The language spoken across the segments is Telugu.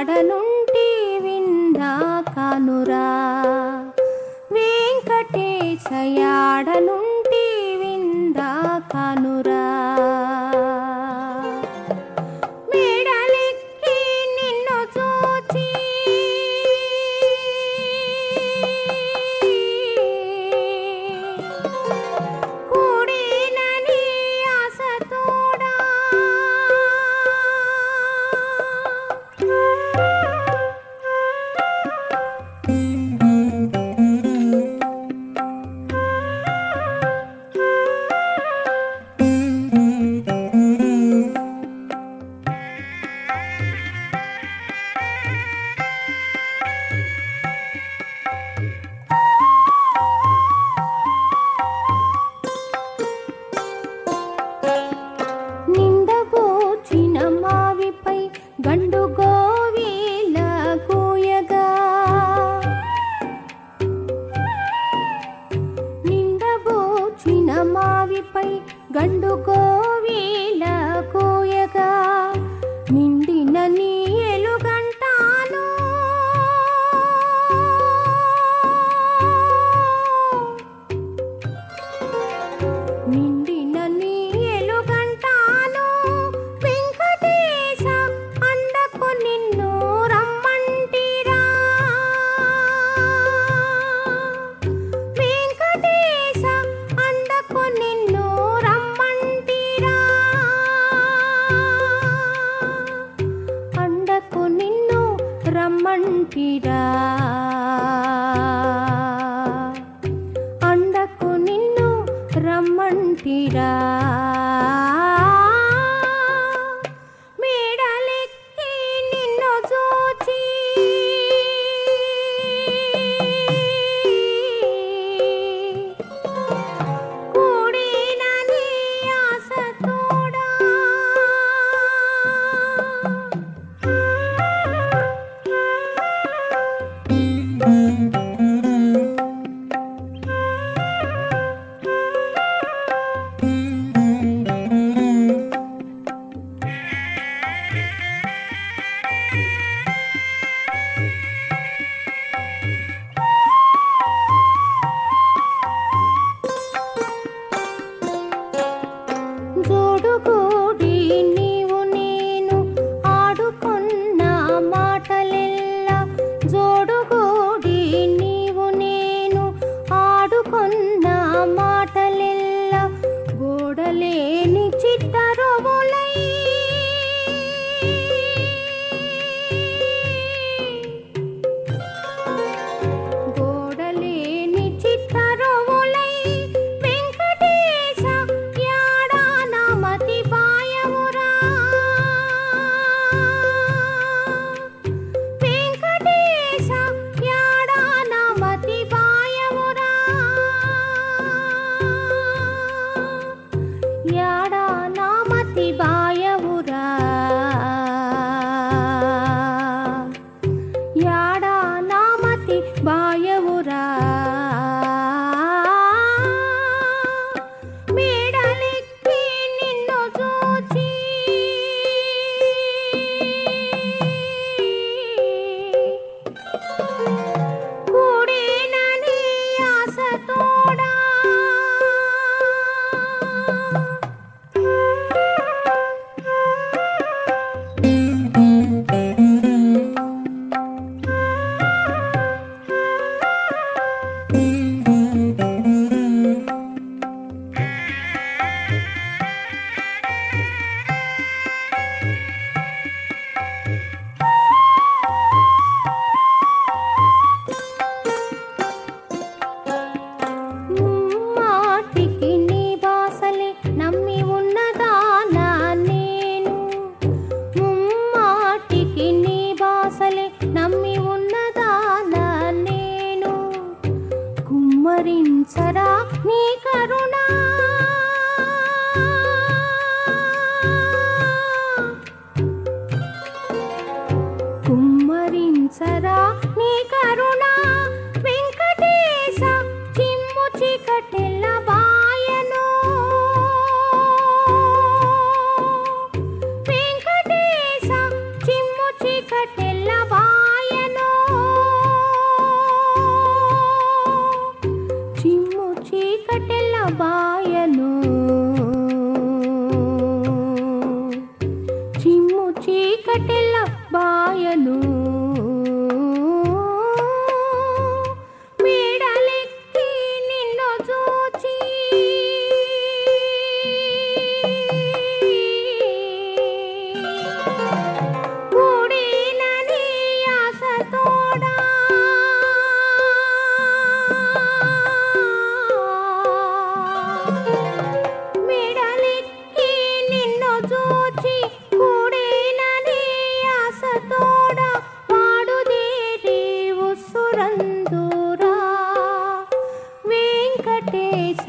పాడనుంటి విందా కనురా వెంకటేశయాడనుంటి గండు కోవీ రమ్మంటిరా. అండకు నిన్ను రమ్మంటిరా. laguku devorar.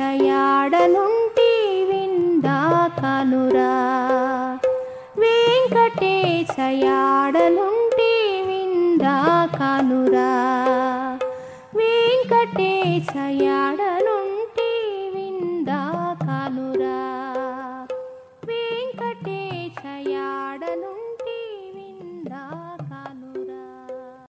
వెంకటేశయాడనుంటి విందా కనురా వెంకటేశయాడనుంటి విందా కనురా వెంకటేశయాడనుంటి